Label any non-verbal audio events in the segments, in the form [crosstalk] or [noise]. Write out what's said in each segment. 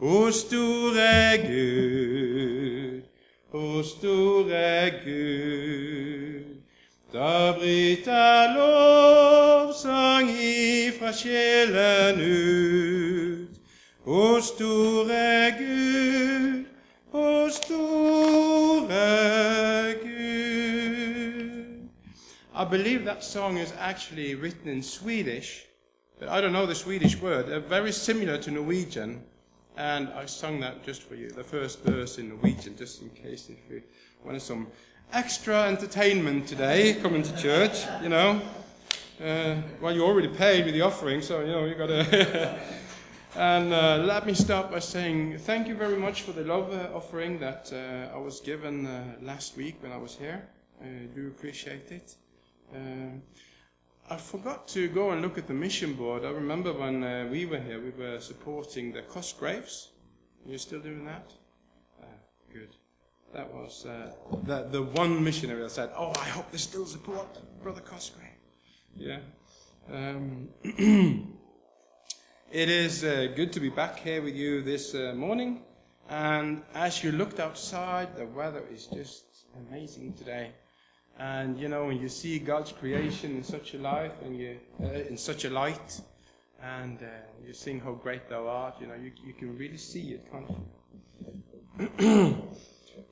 O store Gud, o store Gud. Da bryter lovsang ifra sjelen ut. O store Gud, o store Gud. I believe that song is actually written in Swedish, I don't know the Swedish word. They're very similar to Norwegian, and I sung that just for you, the first verse in Norwegian, just in case if you wanted some extra entertainment today coming to church, you know. Uh, well, you already paid with the offering, so you know you got to. [laughs] and uh, let me start by saying thank you very much for the love uh, offering that uh, I was given uh, last week when I was here. I do appreciate it. I forgot to go and look at the mission board. I remember when uh, we were here, we were supporting the Cosgraves. You're you still doing that? Ah, good. That was uh, the, the one missionary that said, Oh, I hope they still support Brother Cosgrave. Yeah. Um, [clears throat] it is uh, good to be back here with you this uh, morning. And as you looked outside, the weather is just amazing today. And you know, when you see God's creation in such a light, and you uh, in such a light, and uh, you sing how great Thou art, you know, you, you can really see it, can't you? [clears throat]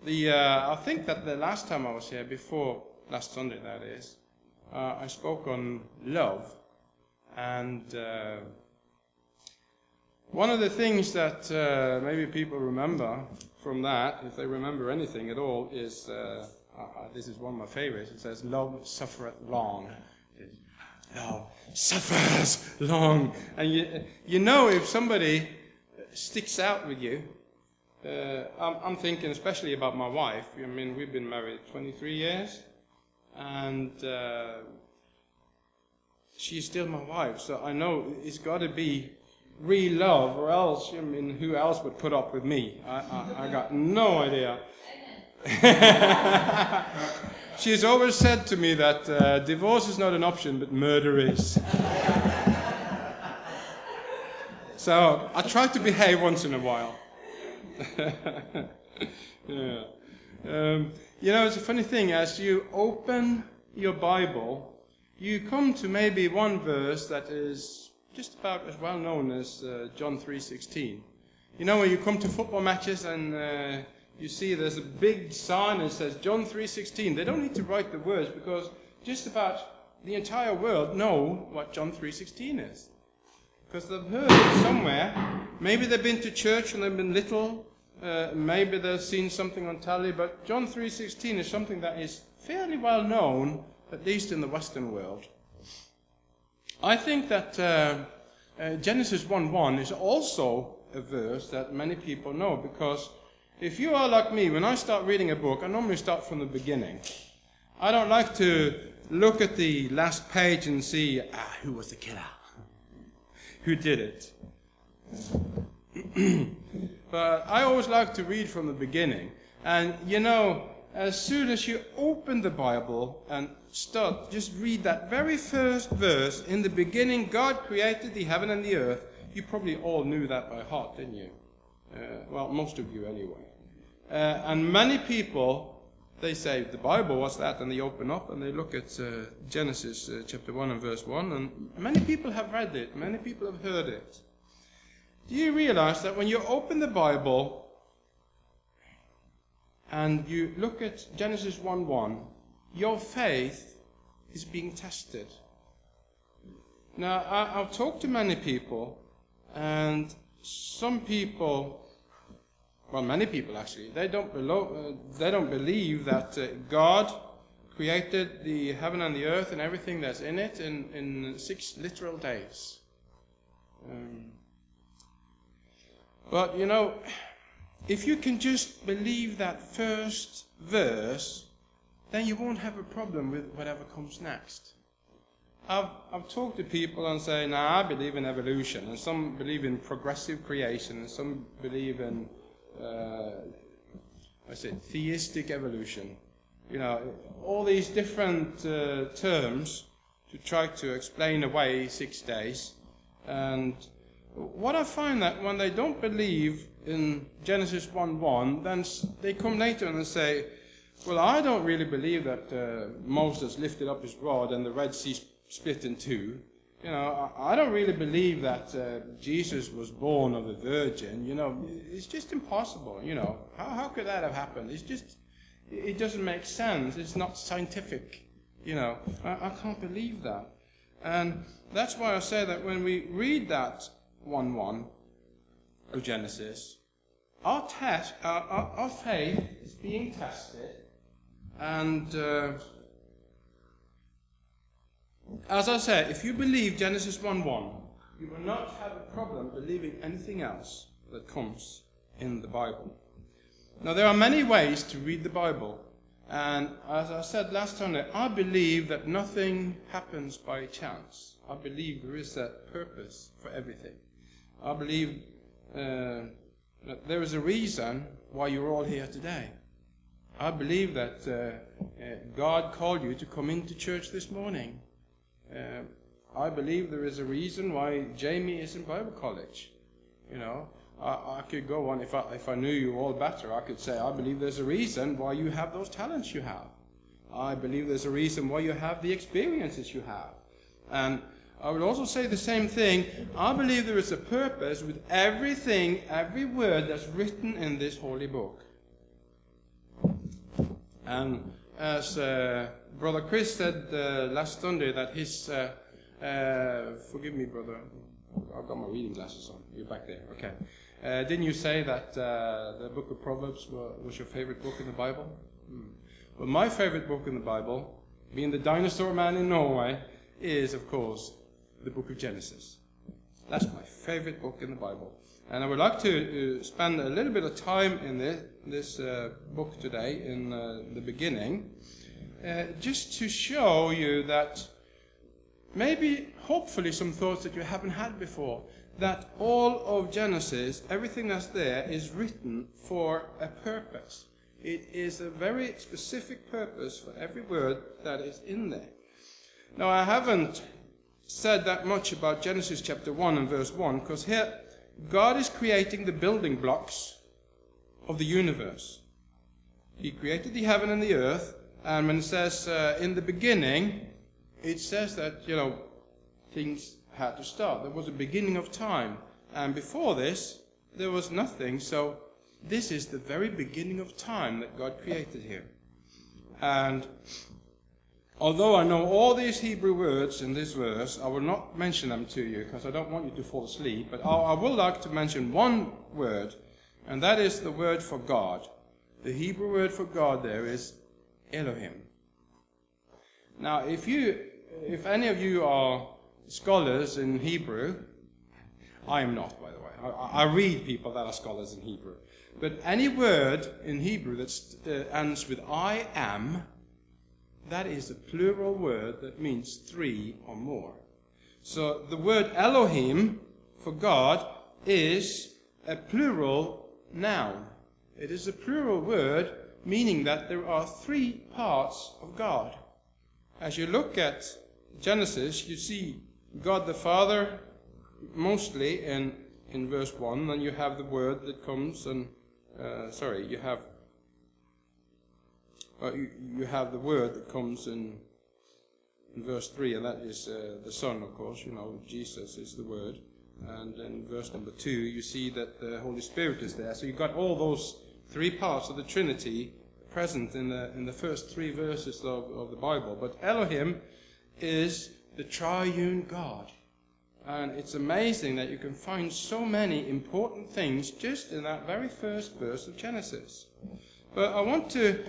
the uh, I think that the last time I was here, before last Sunday, that is, uh, I spoke on love, and uh, one of the things that uh, maybe people remember from that, if they remember anything at all, is uh, this is one of my favorites. It says, Love suffereth long. Love suffers long. And you, you know if somebody sticks out with you, uh, I'm, I'm, thinking especially about my wife. I mean, we've been married 23 years, and uh, she's still my wife. So I know it's got to be real love, or else, I mean, who else would put up with me? I, I, I got no idea. [laughs] She's always said to me that uh, divorce is not an option, but murder is. [laughs] so I try to behave once in a while. [laughs] yeah. Um, you know, it's a funny thing. As you open your Bible, you come to maybe one verse that is just about as well known as uh, John 3:16. You know, when you come to football matches and uh, you see there's a big sign that says John 3:16. They don't need to write the words because just about the entire world know what John 3:16 is. Because they've heard it somewhere. Maybe they've been to church when they've been little. Uh, maybe they've seen something on telly. But John 3:16 is something that is fairly well known, at least in the Western world. I think that uh, uh, Genesis 1:1 is also a verse that many people know because if you are like me, when I start reading a book, I normally start from the beginning. I don't like to look at the last page and see, ah, who was the killer? [laughs] who did it? [clears throat] but I always like to read from the beginning. And you know, as soon as you open the Bible and start, just read that very first verse, in the beginning God created the heaven and the earth, you probably all knew that by heart, didn't you? Uh, well, most of you anyway. Uh, and many people, they say, the Bible, what's that? And they open up and they look at uh, Genesis uh, chapter 1 and verse 1. And many people have read it, many people have heard it. Do you realize that when you open the Bible and you look at Genesis 1 1, your faith is being tested? Now, I, I've talked to many people, and some people well, many people actually, they don't, belo- uh, they don't believe that uh, God created the heaven and the earth and everything that's in it in, in six literal days. Um, but, you know, if you can just believe that first verse, then you won't have a problem with whatever comes next. I've, I've talked to people and say, now I believe in evolution, and some believe in progressive creation, and some believe in I said theistic evolution. You know, all these different uh, terms to try to explain away six days. And what I find that when they don't believe in Genesis 1:1, then they come later and they say, "Well, I don't really believe that uh, Moses lifted up his rod and the Red Sea split in two. You know, I, don't really believe that uh, Jesus was born of a virgin. You know, it's just impossible. You know, how how could that have happened? It's just, it doesn't make sense. It's not scientific. You know, I, I can't believe that." And that's why I say that when we read that 1 1 of Genesis, our, test, our, our, our faith is being tested. And uh, as I said, if you believe Genesis 1 1, you will not have a problem believing anything else that comes in the Bible. Now, there are many ways to read the Bible. And as I said last Sunday, I believe that nothing happens by chance. I believe there is a purpose for everything. I believe uh, that there is a reason why you're all here today. I believe that uh, uh, God called you to come into church this morning. Uh, I believe there is a reason why Jamie is in Bible college. You know, I, I, could go on if I, if I knew you all better. I could say I believe there's a reason why you have those talents you have. I believe there's a reason why you have the experiences you have. And I would also say the same thing. I believe there is a purpose with everything, every word that's written in this holy book. And as uh, Brother Chris said uh, last Sunday, that his, uh, forgive me, brother, I've got my reading glasses on. You're back there, okay. Uh, didn't you say that uh, the book of Proverbs was your favorite book in the Bible? Hmm. Well, my favorite book in the Bible, being the dinosaur man in Norway, is, of course, the book of Genesis. That's my favorite book in the Bible. And I would like to uh, spend a little bit of time in this, this uh, book today, in uh, the beginning, uh, just to show you that maybe, hopefully, some thoughts that you haven't had before. That all of Genesis, everything that's there, is written for a purpose. It is a very specific purpose for every word that is in there. Now, I haven't said that much about Genesis chapter 1 and verse 1 because here God is creating the building blocks of the universe. He created the heaven and the earth, and when it says uh, in the beginning, it says that, you know, things had to start. There was a beginning of time. And before this, there was nothing. So this is the very beginning of time that God created here. And Although I know all these Hebrew words in this verse, I will not mention them to you because I don't want you to fall asleep. But I would like to mention one word, and that is the word for God. The Hebrew word for God there is Elohim. Now, if you, if any of you are scholars in Hebrew, I am not, by the way. I, I read people that are scholars in Hebrew. But any word in Hebrew that uh, ends with I am that is a plural word that means three or more. So the word Elohim for God is a plural noun. It is a plural word meaning that there are three parts of God. As you look at Genesis, you see God the Father mostly in, in verse 1, then you have the word that comes and, uh, sorry, you have uh, you, you, have the word that comes in, in verse 3, and that is uh, the Son, of course. You know, Jesus is the word. And in verse number 2, you see that the Holy Spirit is there. So you've got all those three parts of the Trinity present in the, in the first three verses of, of the Bible. But Elohim is the triune God. And it's amazing that you can find so many important things just in that very first verse of Genesis. But I want to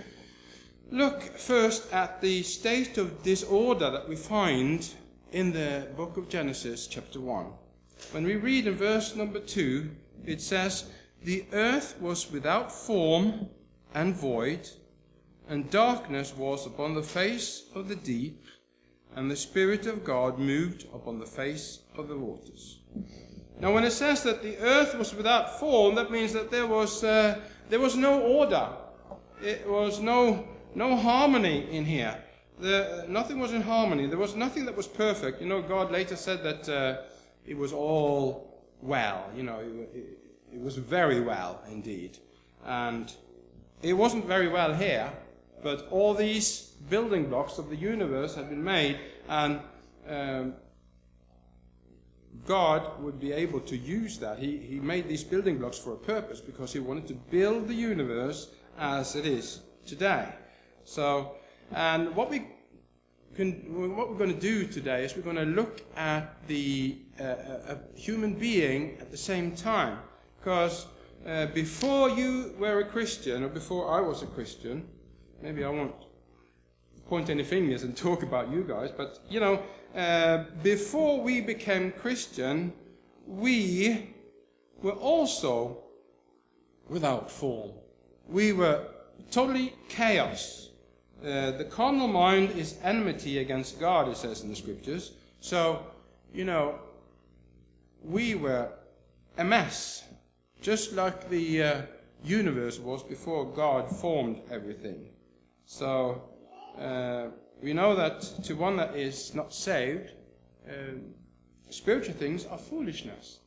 look first at the state of disorder that we find in the book of Genesis, chapter 1. When we read in verse number 2, it says, The earth was without form and void, and darkness was upon the face of the deep, and the Spirit of God moved upon the face of the waters. Now, when it says that the earth was without form, that means that there was, uh, there was no order. It was no no harmony in here. Nothing was in harmony. There was nothing that was perfect. You know, God later said that uh, it was all well. You know, it, it, it was very well indeed. And it wasn't very well here, but all these building blocks of the universe had been made, and um, God would be able to use that. He, he made these building blocks for a purpose because he wanted to build the universe as it is today. So, and what we can, what we're going to do today is we're going to look at the uh, a human being at the same time, because uh, before you were a Christian or before I was a Christian, maybe I won't point any fingers and [laughs] talk about you guys, but you know, uh, before we became Christian, we were also without form. We were totally chaos. Uh, the carnal mind is enmity against God, it says in the scriptures. So, you know, we were a mess, just like the uh, universe was before God formed everything. So, uh, we know that to one that is not saved, uh, spiritual things are foolishness.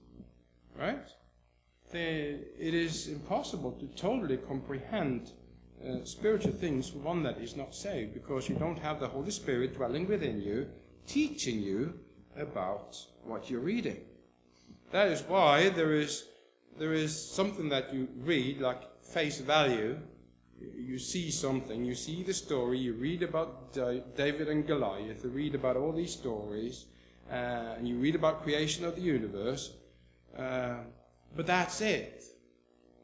Right? They, it is impossible to totally comprehend uh, spiritual things for one that is not saved because you don't have the Holy Spirit dwelling within you, teaching you about what you're reading. That is why there is, there is something that you read, like face value. You see something, you see the story, you read about David and Goliath, you read about all these stories, uh, and you read about creation of the universe, uh, but that's it.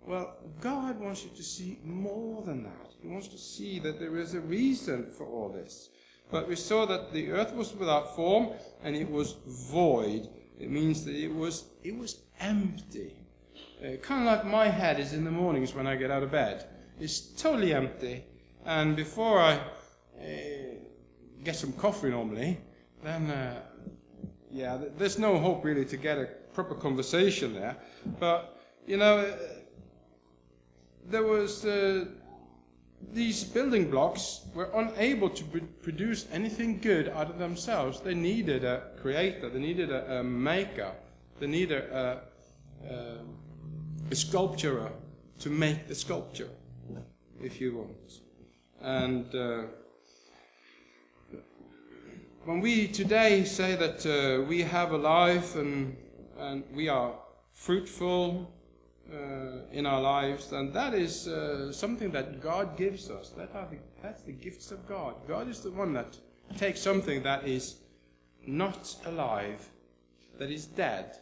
Well, God wants you to see more than that. He wants to see that there is a reason for all this. But we saw that the earth was without form and it was void. It means that it was it was empty. Uh, kind of like my head is in the mornings when I get out of bed. It's totally empty. And before I uh, get some coffee normally, then uh, yeah, there's no hope really to get a proper conversation there. But you know there was uh, these building blocks were unable to produce anything good out of themselves. They needed a creator, they needed a, a maker, they needed a, a, a, sculptor to make the sculpture, if you want. And uh, when we today say that uh, we have a life and, and we are fruitful, uh, in our lives, and that is uh, something that God gives us. That the, that's the gifts of God. God is the one that takes something that is not alive, that is dead,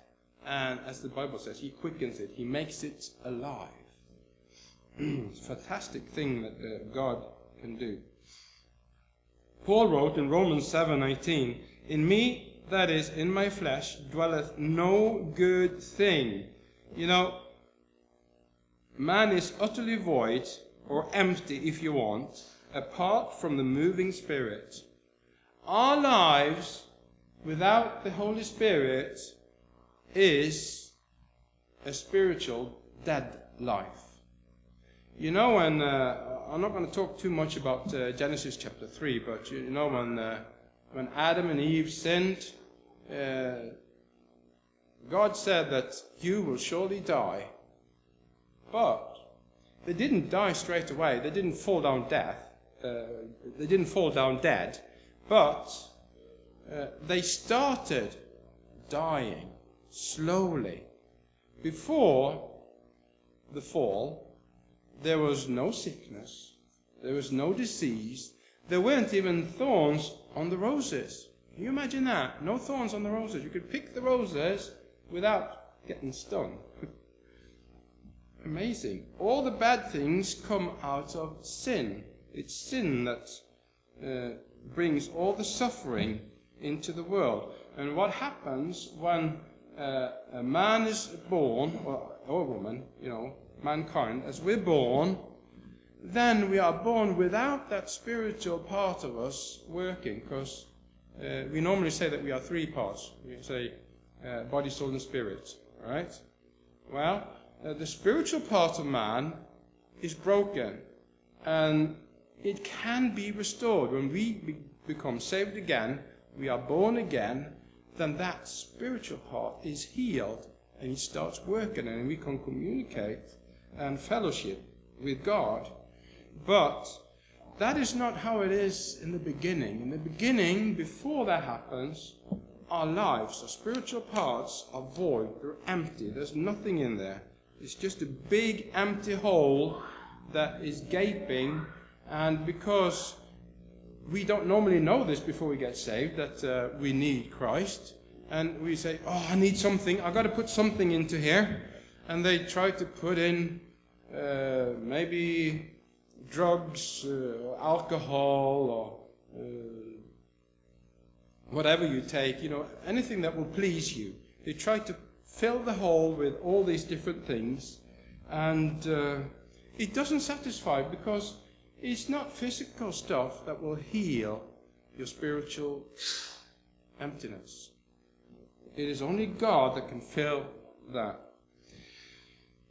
and as the Bible says, He quickens it, He makes it alive. [clears throat] it's a fantastic thing that uh, God can do. Paul wrote in Romans 7:18, "In me, that is, in my flesh, dwelleth no good thing." You know, Man is utterly void, or empty if you want, apart from the moving Spirit. Our lives without the Holy Spirit is a spiritual dead life. You know, when uh, I'm not going to talk too much about uh, Genesis chapter 3, but you know, when, uh, when Adam and Eve sinned, uh, God said that you will surely die. But they didn't die straight away. They didn't fall down death. Uh, they didn't fall down dead. But uh, they started dying slowly. Before the fall, there was no sickness. There was no disease. There weren't even thorns on the roses. Can you imagine that? No thorns on the roses. You could pick the roses without getting stung. Amazing. All the bad things come out of sin. It's sin that uh, brings all the suffering into the world. And what happens when uh, a man is born, or, or a woman, you know, mankind, as we're born, then we are born without that spiritual part of us working, because uh, we normally say that we are three parts. We say uh, body, soul, and spirit, right? Well, uh, the spiritual part of man is broken and it can be restored. When we be- become saved again, we are born again, then that spiritual part is healed and it starts working, and we can communicate and fellowship with God. But that is not how it is in the beginning. In the beginning, before that happens, our lives, our spiritual parts are void. They're empty. There's nothing in there. It's just a big empty hole that is gaping. And because we don't normally know this before we get saved, that uh, we need Christ, and we say, Oh, I need something. I've got to put something into here. And they try to put in uh, maybe drugs, uh, alcohol, or uh, whatever you take, you know, anything that will please you. They try to fill the hole with all these different things, and uh, it doesn't satisfy because it's not physical stuff that will heal your spiritual emptiness. It is only God that can fill that.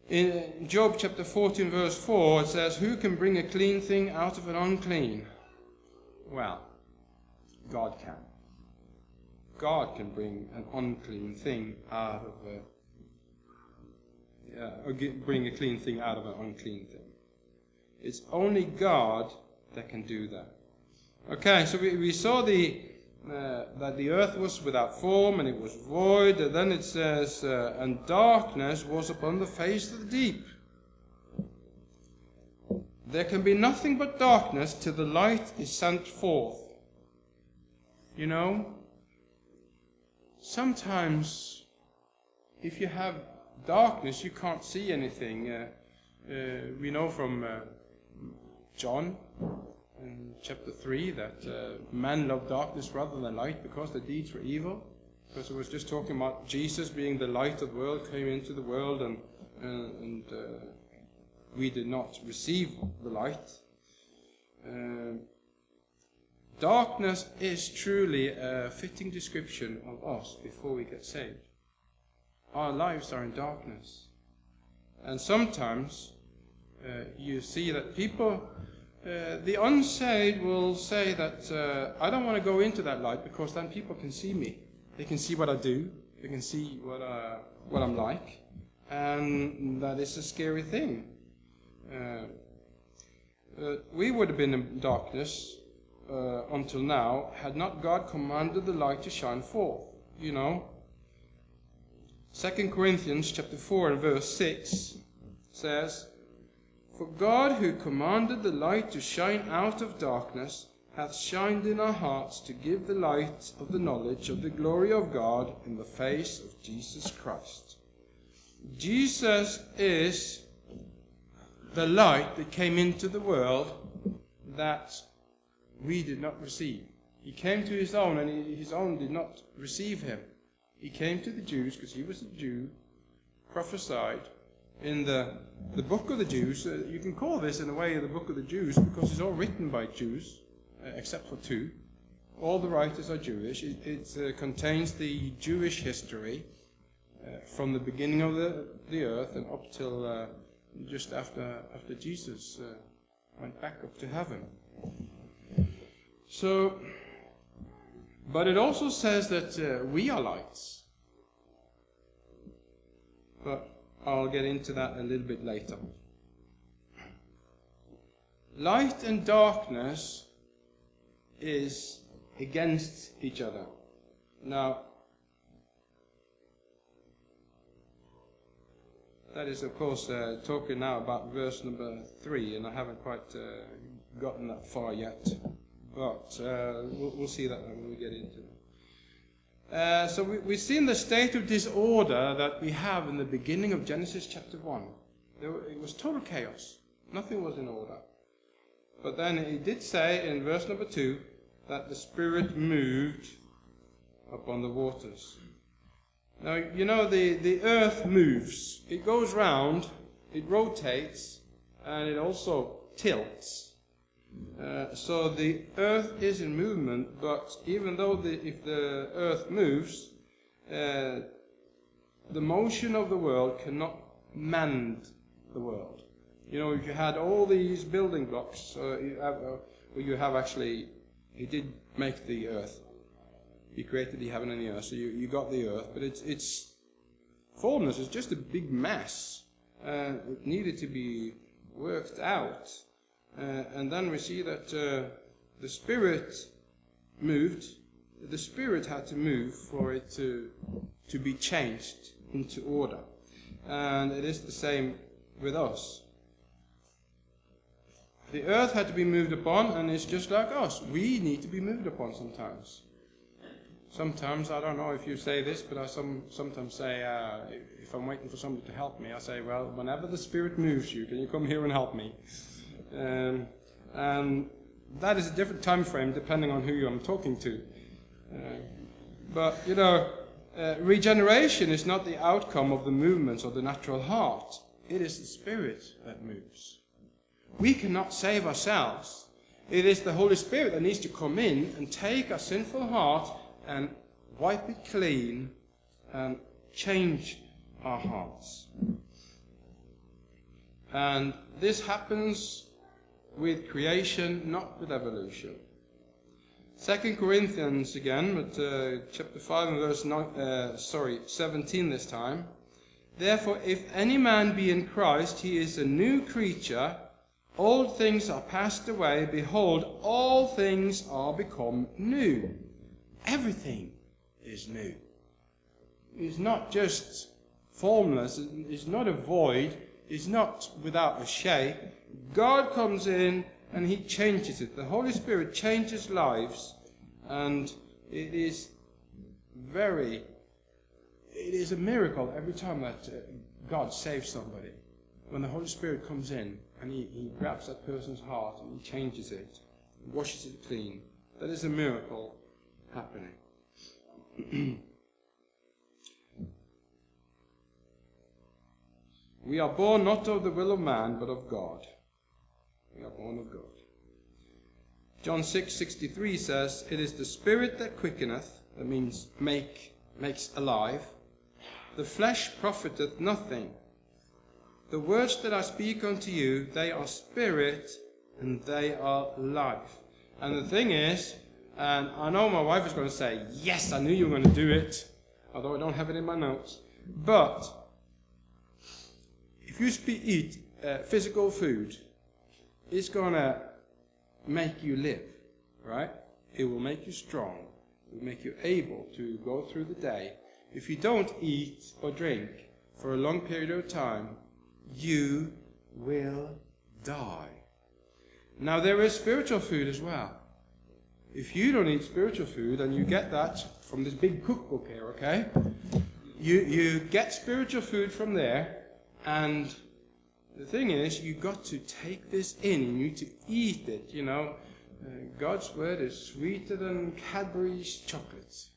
In Job chapter 14, verse 4, it says, Who can bring a clean thing out of an unclean? Well, God can. God can bring an unclean thing out of a bring a clean thing out of an unclean thing. It's only God that can do that. Okay, so we, we saw the uh, that the earth was without form and it was void. And then it says, uh, and darkness was upon the face of the deep. There can be nothing but darkness till the light is sent forth. You know, sometimes if you have darkness, you can't see anything. Uh, uh we know from uh, John in chapter 3 that uh, man loved darkness rather than light because the deeds were evil. Because it was just talking about Jesus being the light of the world, came into the world, and, uh, and uh, we did not receive the light. Darkness is truly a fitting description of us before we get saved. Our lives are in darkness. And sometimes uh, you see that people uh, the unsaved will say that uh, I don't want to go into that light because then people can see me. They can see what I do. They can see what, uh, what I'm like. And that is a scary thing. Uh, we would have been in darkness Uh, until now had not God commanded the light to shine forth. You know, 2 Corinthians chapter 4 and verse 6 says, for God, who commanded the light to shine out of darkness, hath shined in our hearts to give the light of the knowledge of the glory of God in the face of Jesus Christ. Jesus is the light that came into the world that we did not receive. He came to his own, and his own did not receive him. He came to the Jews because he was a Jew, prophesied, in the, the book of the Jews. Uh, you can call this, in a way, the book of the Jews because it's all written by Jews, uh, except for two. All the writers are Jewish. It, it uh, contains the Jewish history uh, from the beginning of the, the earth and up till uh, just after, after Jesus uh, went back up to heaven. So, but it also says that we are lights. But I'll get into that a little bit later. Light and darkness is against each other. Now, that is, of course, uh, talking now about verse number three, and I haven't quite uh, gotten that far yet. But uh, we'll, we'll, see that when we get into it. Uh, so we, we've seen the state of disorder that we have in the beginning of Genesis chapter 1. There, it was total chaos. Nothing was in order. But then he did say in verse number 2 that the Spirit moved upon the waters. Now, you know, the, the earth moves. It goes round, it rotates, and it also tilts. Uh, so the earth is in movement, but even though the, if the earth moves, uh, the motion of the world cannot mend the world. You know, if you had all these building blocks, uh, you have, uh, you have actually, he did make the earth. He created the heaven and the earth, so you, you got the earth, but it's, it's, formless. It's just a big mess. Uh, it needed to be worked out. Uh, and then we see that uh, the Spirit moved. The Spirit had to move for it to, to be changed into order. And it is the same with us. The earth had to be moved upon, and it's just like us. We need to be moved upon sometimes. Sometimes, I don't know if you say this, but I some, sometimes say, uh, if I'm waiting for somebody to help me, I say, well, whenever the Spirit moves you, can you come here and help me? Um, and that is a different time frame depending on who I'm talking to. Uh, but, you know, uh, regeneration is not the outcome of the movements of the natural heart. It is the Spirit that moves. We cannot save ourselves. It is the Holy Spirit that needs to come in and take our sinful heart and wipe it clean and change our hearts. And this happens with creation, not with evolution. Second Corinthians again, but uh, chapter five and verse nine, uh, sorry, seventeen this time. Therefore, if any man be in Christ, he is a new creature. Old things are passed away. Behold, all things are become new. Everything is new. It's not just formless. It's not a void. It's not without a shape. God comes in and He changes it. The Holy Spirit changes lives, and it is very, it is a miracle every time that uh, God saves somebody. When the Holy Spirit comes in and he, he grabs that person's heart and He changes it, and washes it clean. That is a miracle happening. [clears throat] we are born not of the will of man, but of God. We are born of God. John 6:63 says, "It is the spirit that quickeneth, that means make makes alive. The flesh profiteth nothing. The words that I speak unto you, they are spirit and they are life." And the thing is, and I know my wife is going to say, "Yes, I knew you were going to do it," although I don't have it in my notes. But if you speak, eat uh, physical food, it's going to make you live, right? It will make you strong. It will make you able to go through the day. If you don't eat or drink for a long period of time, you will die. Now, there is spiritual food as well. If you don't eat spiritual food, and you get that from this big cookbook here, okay? You, you get spiritual food from there, and the thing is, you've got to take this in. You need to eat it, you know. Uh, God's word is sweeter than Cadbury's chocolates.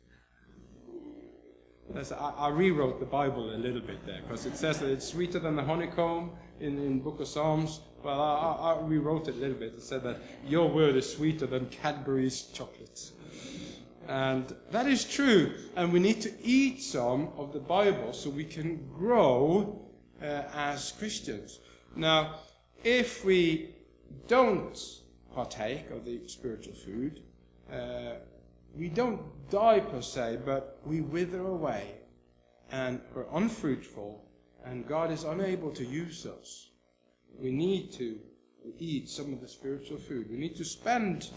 I, I, rewrote the Bible a little bit there because it says that it's sweeter than the honeycomb in in Book of Psalms. Well, I, I, rewrote it a little bit. and said that your word is sweeter than Cadbury's chocolates. And that is true. And we need to eat some of the Bible so we can grow uh, as Christians. Now, if we don't partake of the spiritual food, uh, we don't die per se, but we wither away and we're unfruitful, and God is unable to use us. We need to eat some of the spiritual food. We need to spend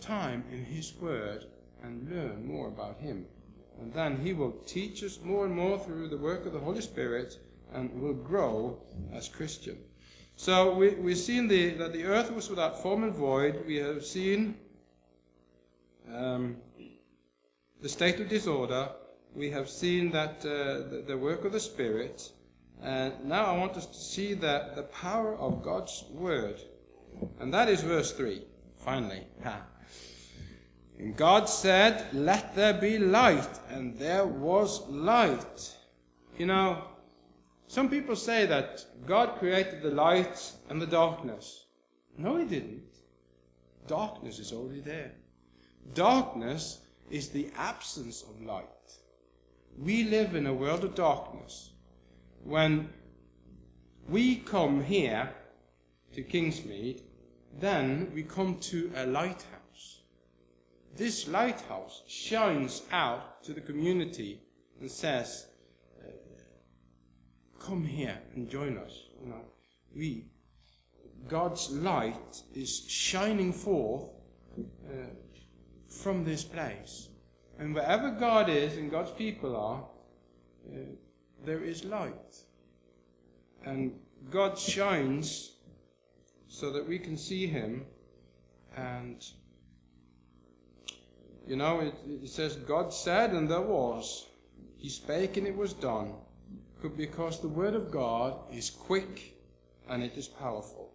time in His Word and learn more about Him. And then He will teach us more and more through the work of the Holy Spirit and will grow as Christian. So we, we've seen the, that the earth was without form and void. We have seen um, the state of disorder. We have seen that uh, the, the, work of the Spirit. And now I want us to see that the power of God's Word. And that is verse 3, finally. And God said, Let there be light. And there was light. You know, some people say that God created the light and the darkness. No, He didn't. Darkness is already there. Darkness is the absence of light. We live in a world of darkness. When we come here to Kingsmead, then we come to a lighthouse. This lighthouse shines out to the community and says, come here and join us. You know, we, God's light is shining forth uh, from this place. And wherever God is and God's people are, uh, there is light. And God shines so that we can see Him. And, you know, it, it says, God said, and there was. He spake, and it was done. Because the Word of God is quick and it is powerful.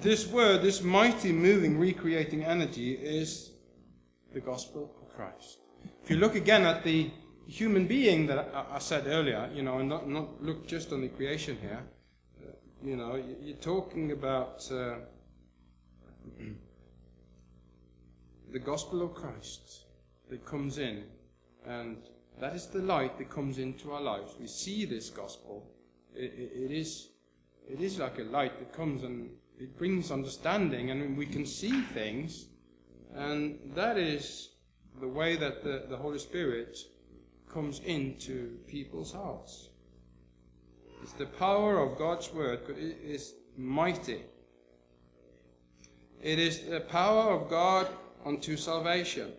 This Word, this mighty, moving, recreating energy, is the gospel of Christ. If you look again at the human being that I, said earlier, you know, and not, not look just on the creation here, uh, you know, you're talking about uh, the gospel of Christ that comes in, and that is the light that comes into our lives. We see this gospel. it, it, it is it is like a light that comes and it brings understanding, and we can see things, and that is the way that the, the Holy Spirit comes into people's hearts. It's the power of God's word, it is mighty. It is the power of God unto salvation.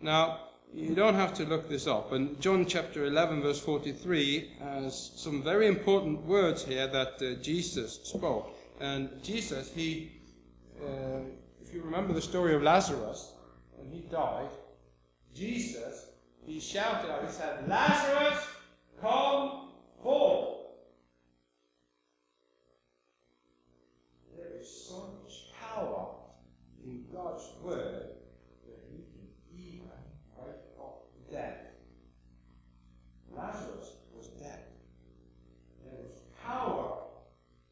Now, you don't have to look this up. And John chapter 11, verse 43 has some very important words here that uh, Jesus spoke. And Jesus, he, uh, if you remember the story of Lazarus, when he died, Jesus, he shouted out, he said, Lazarus, come forth. There is so much power in God's word that he can even wake up the dead. Lazarus was dead. There was power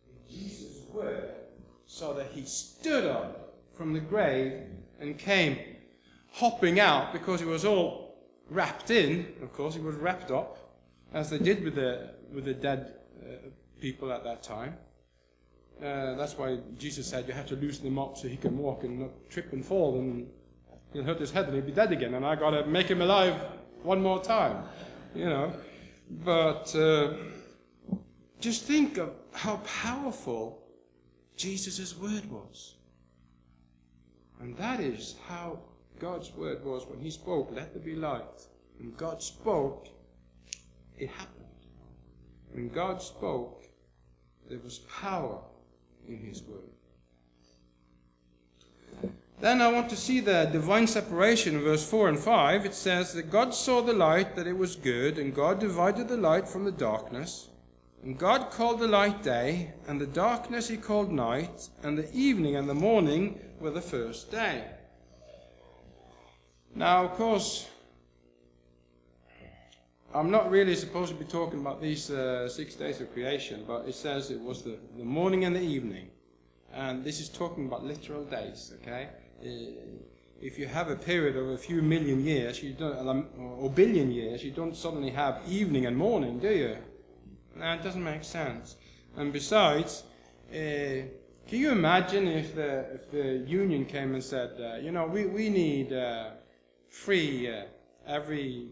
in Jesus' word so that he stood up from the grave and came hopping out because he was all wrapped in. Of course, he was wrapped up, as they did with the with the dead uh, people at that time. Uh, that's why Jesus said you have to loosen him up so he can walk and not trip and fall and he'll hurt his head and he'll be dead again. And I got to make him alive one more time, you know. But uh, just think of how powerful Jesus' word was. And that is how God's word was when He spoke, let there be light. When God spoke, it happened. When God spoke, there was power in His word. Then I want to see the divine separation in verse 4 and 5. It says that God saw the light, that it was good, and God divided the light from the darkness. And God called the light day, and the darkness he called night, and the evening and the morning were the first day. Now, of course, I'm not really supposed to be talking about these uh, six days of creation, but it says it was the, the morning and the evening. And this is talking about literal days, okay? Uh, if you have a period of a few million years, you don't, or billion years, you don't suddenly have evening and morning, do you? No, it doesn't make sense. And besides, uh, can you imagine if the, if the union came and said, uh, you know, we, we need uh, free uh, every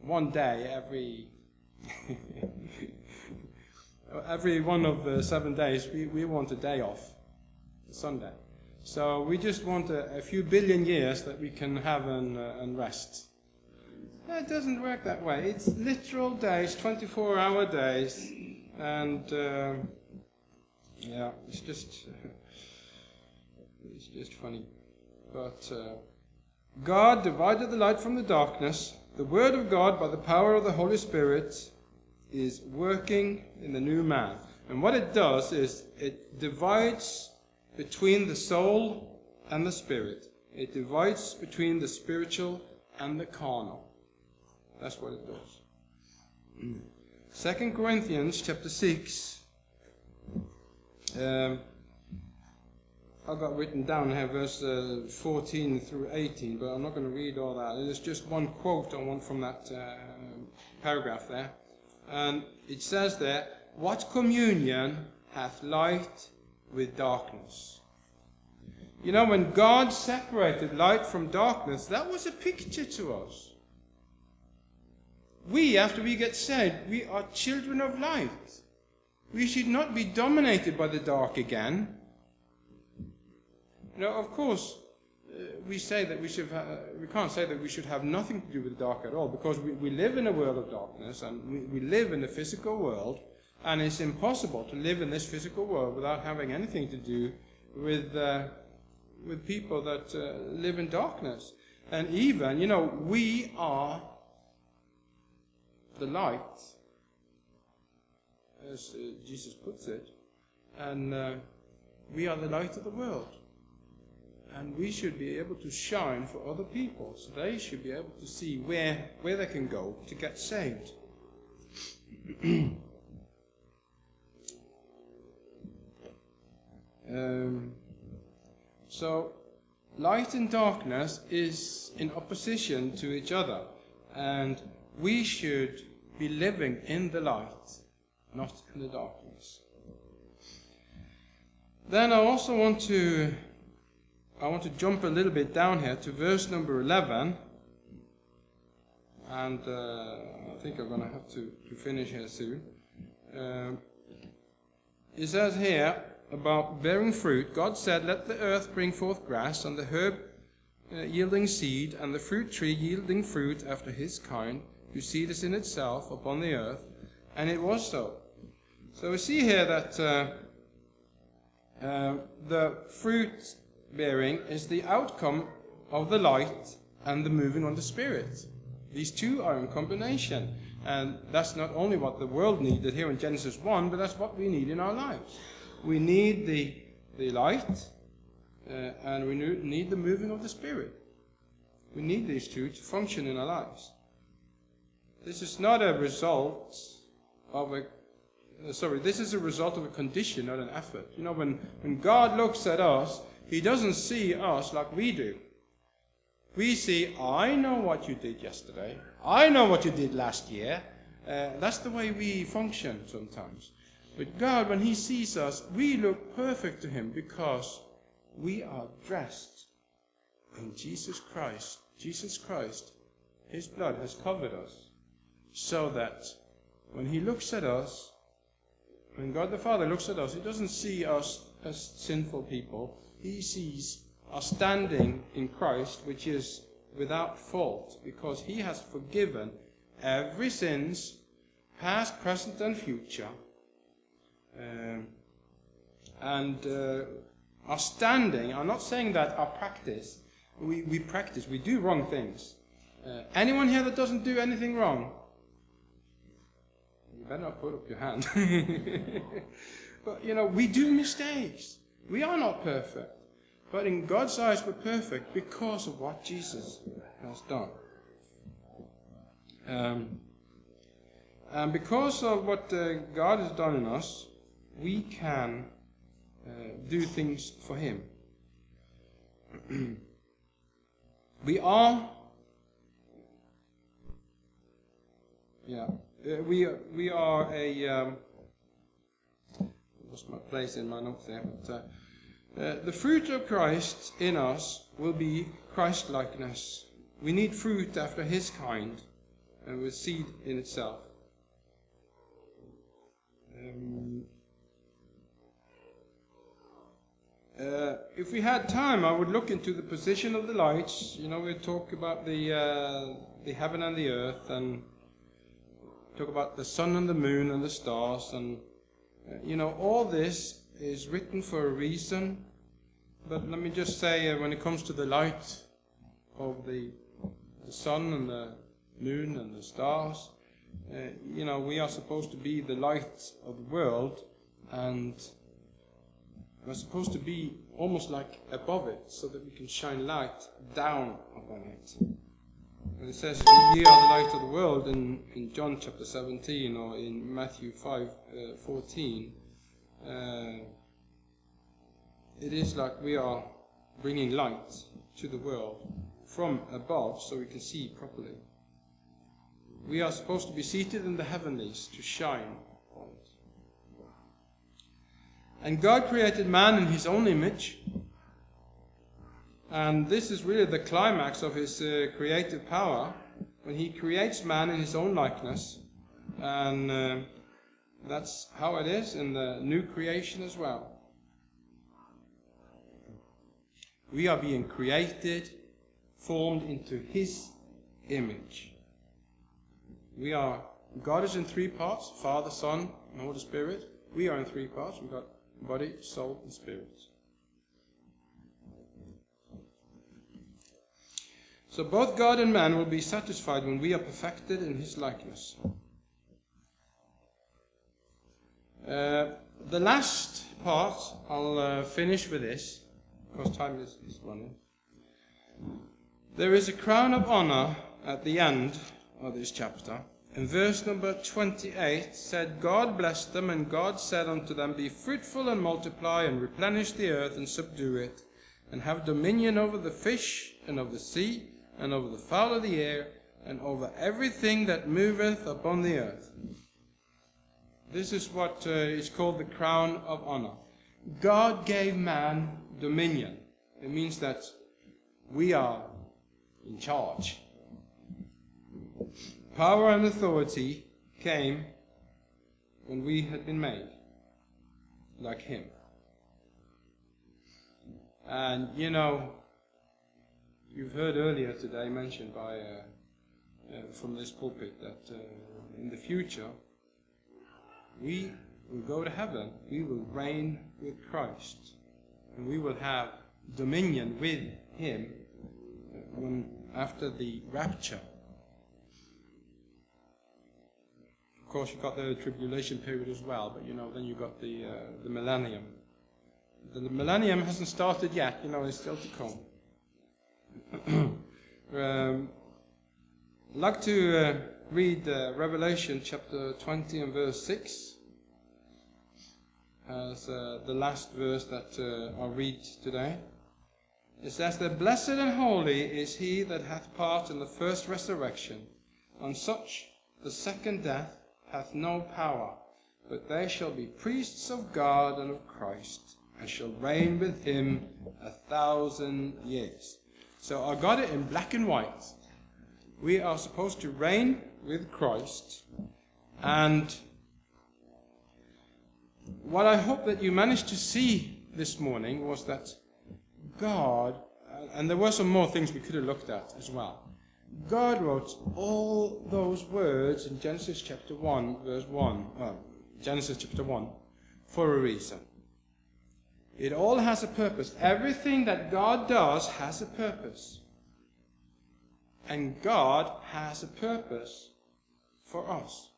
one day, every [laughs] every one of the seven days, we, we want a day off, Sunday. So we just want a, a few billion years that we can have and, uh, and rest. No, it doesn't work that way. It's literal days, 24 hour days, and uh, yeah, it's just [laughs] it's just funny. But uh, God divided the light from the darkness. The Word of God, by the power of the Holy Spirit, is working in the new man. And what it does is it divides between the soul and the spirit. It divides between the spiritual and the carnal. That's what it does. Second Corinthians chapter 6. Um, I've got written down here verse uh, 14 through 18, but I'm not going to read all that. There's just one quote I want from that uh, paragraph there. And it says there, What communion hath light with darkness? You know, when God separated light from darkness, that was a picture to us. we, after we get saved, we are children of light. We should not be dominated by the dark again. Now, of course, uh, we say that we should ha- we can't say that we should have nothing to do with the dark at all because we, we live in a world of darkness and we, we live in a physical world and it's impossible to live in this physical world without having anything to do with uh, with people that uh, live in darkness. And even you know we are the light as uh, Jesus puts it. And uh, we are the light of the world. And we should be able to shine for other people. So they should be able to see where where they can go to get saved [clears throat] um, so light and darkness is in opposition to each other and we should be living in the light not in the darkness then i also want to I want to jump a little bit down here to verse number 11. And uh, I think I'm going to have to, to finish here soon. Um, it says here about bearing fruit God said, Let the earth bring forth grass, and the herb uh, yielding seed, and the fruit tree yielding fruit after his kind, whose seed is in itself upon the earth. And it was so. So we see here that uh, uh, the fruit bearing is the outcome of the light and the moving on the Spirit. These two are in combination. And that's not only what the world needed here in Genesis 1, but that's what we need in our lives. We need the, the light, uh, and we need the moving of the Spirit. We need these two to function in our lives. This is not a result of a uh, sorry, this is a result of a condition, not an effort. You know, when, when God looks at us, he doesn't see us like we do. We see, I know what you did yesterday. I know what you did last year. Uh, that's the way we function sometimes. But God, when He sees us, we look perfect to Him because we are dressed in Jesus Christ. Jesus Christ, His blood has covered us so that when He looks at us, when God the Father looks at us, He doesn't see us as sinful people he sees are standing in Christ, which is without fault, because he has forgiven every sins, past, present, and future, and uh, are standing. I'm not saying that our practice, we, we practice, we do wrong things. Uh, anyone here that doesn't do anything wrong? You better not put up your hand. [laughs] but, you know, we do mistakes. We are not perfect. But in God's eyes, we're perfect because of what Jesus has done. Um, and because of what uh, God has done in us, we can uh, do things for Him. [clears throat] we are, yeah, uh, we we are a. Um, lost my place in my notes there, but. Uh, uh, the fruit of Christ in us will be Christ-likeness. We need fruit after his kind, and with seed in itself. Um, uh, if we had time, I would look into the position of the lights. You know, we talk about the uh, the heaven and the earth, and talk about the sun and the moon and the stars, and uh, you know, all this is written for a reason. But let me just say, uh, when it comes to the light of the, the sun and the moon and the stars, uh, you know, we are supposed to be the light of the world, and we're supposed to be almost like above it, so that we can shine light down upon it. And it says, "Ye are the light of the world" in, in John chapter 17 or in Matthew 5 uh, 14. Uh, it is like we are bringing light to the world from above so we can see properly. We are supposed to be seated in the heavenlies to shine. And God created man in his own image. And this is really the climax of his uh, creative power when He creates man in His own likeness, and uh, that's how it is in the new creation as well. We are being created, formed into His image. We are, God is in three parts Father, Son, and Holy Spirit. We are in three parts. We've got body, soul, and spirit. So both God and man will be satisfied when we are perfected in His likeness. Uh, the last part, I'll uh, finish with this, because time is, is running. There is a crown of honor at the end of this chapter. In verse number 28 said, God blessed them, and God said unto them, Be fruitful and multiply, and replenish the earth, and subdue it, and have dominion over the fish, and of the sea, and over the fowl of the air, and over everything that moveth upon the earth. This is what uh, is called the crown of honor. God gave man dominion. It means that we are in charge. Power and authority came when we had been made like Him. And you know, you've heard earlier today mentioned by uh, uh, from this pulpit that uh, in the future we will go to heaven. We will reign with Christ, and we will have dominion with Him when after the rapture. Course, you've got the tribulation period as well, but you know, then you've got the, uh, the millennium. The, the, millennium hasn't started yet, you know, it's still to come. [clears throat] um, I'd like to uh, read uh, Revelation chapter 20 and verse 6 as uh, the last verse that uh, I'll read today. It says that blessed and holy is he that hath part in the first resurrection. On such the second death hath no power, but they shall be priests of God and of Christ, and shall reign with him a thousand years. So I got it in black and white. We are supposed to reign with Christ, and what I hope that you managed to see this morning was that God, and there were some more things we could have looked at as well. God wrote all those words in Genesis chapter 1, verse 1, uh, Genesis chapter 1, for a reason. It all has a purpose. Everything that God does has a purpose. And God has a purpose for us.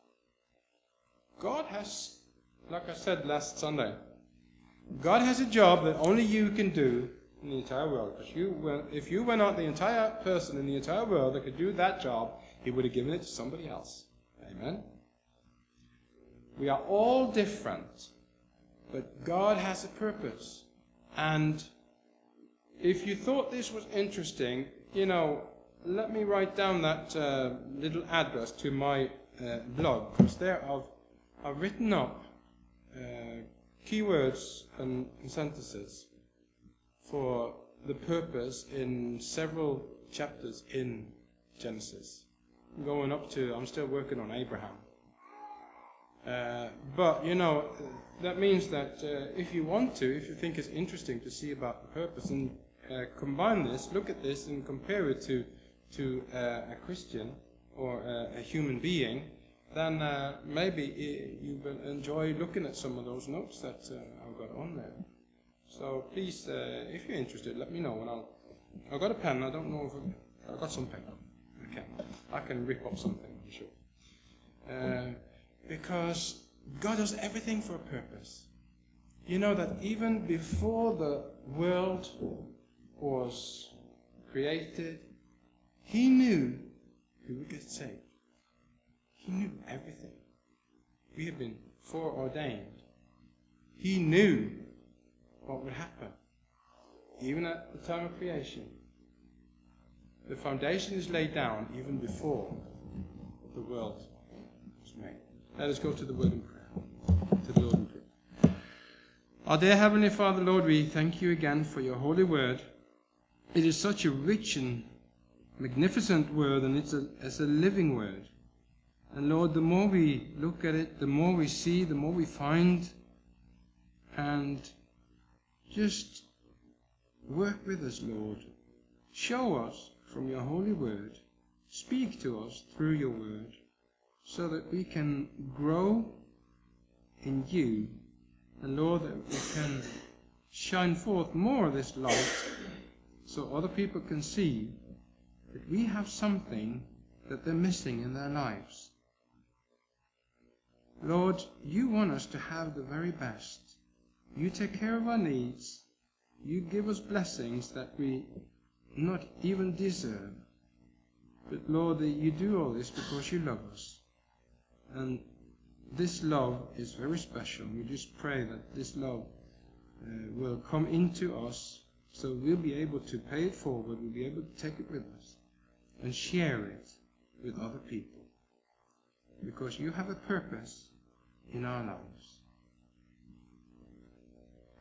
God has, like I said last Sunday, God has a job that only you can do in the entire world. Because you if you were not the entire person in the entire world that could do that job, he would have given it to somebody else. Amen? We are all different, but God has a purpose. And if you thought this was interesting, you know, let me write down that uh, little address to my uh, blog, because there I've, I've written up uh, keywords and sentences for the purpose in several chapters in Genesis. Going up to, I'm still working on Abraham. Uh, but, you know, that means that uh, if you want to, if you think it's interesting to see about the purpose and uh, combine this, look at this and compare it to, to uh, a Christian or a human being, then uh, maybe you will enjoy looking at some of those notes that uh, I've got on there. So please, uh, if you're interested, let me know, and I'll. I've got a pen. I don't know if I, have got some paper. Okay, I can rip up something. I'm sure. Uh, because God does everything for a purpose. You know that even before the world was created, He knew who would get saved. He knew everything. We have been foreordained. He knew what would happen. Even at the time of creation, the foundation is laid down even before the world was made. Let us go to the word in prayer. To the Lord in prayer. Our dear Heavenly Father, Lord, we thank you again for your holy word. It is such a rich and magnificent word and it's a, it's a living word. And Lord, the more we look at it, the more we see, the more we find, and just work with us, Lord. Show us from your holy word. Speak to us through your word so that we can grow in you. And Lord, that we can shine forth more of this light so other people can see that we have something that they're missing in their lives. Lord, you want us to have the very best. You take care of our needs. You give us blessings that we not even deserve. But Lord, you do all this because you love us. And this love is very special. We just pray that this love uh, will come into us so we'll be able to pay it forward, we'll be able to take it with us and share it with other people. Because you have a purpose in our lives.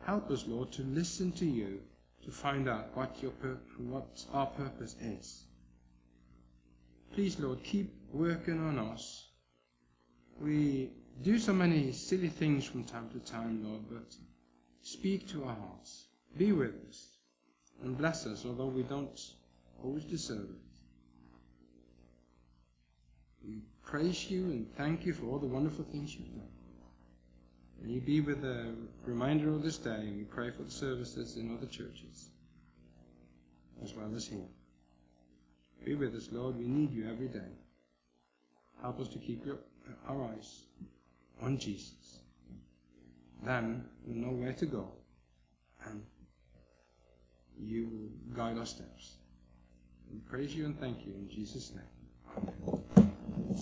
Help us, Lord, to listen to you to find out what, your pur- what our purpose is. Please, Lord, keep working on us. We do so many silly things from time to time, Lord, but speak to our hearts. Be with us and bless us, although we don't always deserve it. We praise you and thank you for all the wonderful things you've done. May you be with the reminder of this day, and we pray for the services in other churches, as well as here. Be with us, Lord. We need you every day. Help us to keep your, our eyes on Jesus. Then we'll know where to go, and you will guide our steps. We praise you and thank you in Jesus' name. Amen.